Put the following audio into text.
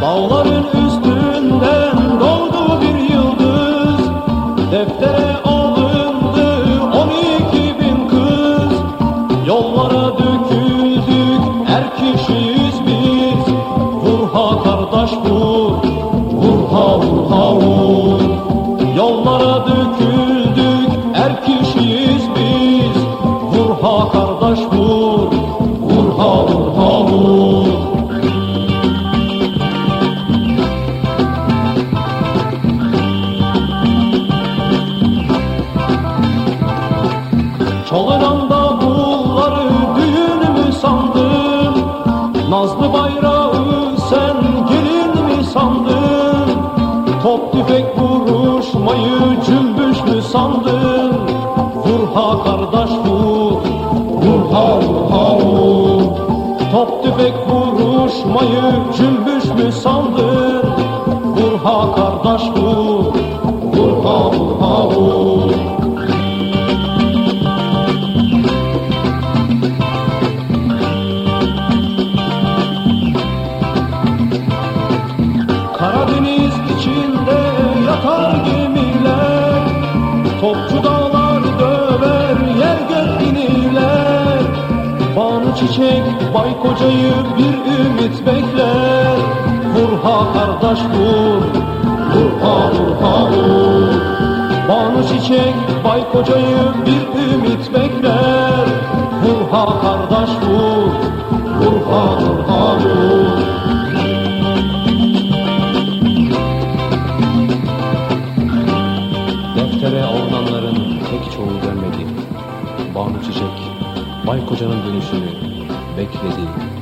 Dağların üstünden doğdu bir yıldız. Deftere alındı on iki bin kız. Yollara döküldük her kişiyiz biz. Vurha kardeş vur, vurha vurha vur. Yollara döküldük her kişiyiz biz. Vurha kardeş Tüfek vuruşmayı cümbüş mü sandın? Vur ha kardeş vur, vur ha vur. Top tüfek vuruşmayı cümbüş mü sandın? Vur ha kardeş vur, vur ha vur Topçu dağlar döver yer gök inirler Banu çiçek bay kocayı bir ümit bekler. Vur ha kardeş vur Vur ha vur. Ha vur Banu çiçek bay kocayı bir ümit bekler. Vur ha kardeş vur Vur ha vur ha vur pek çoğu dönmedi. Banu Çiçek, Bay Koca'nın dönüşünü bekledi.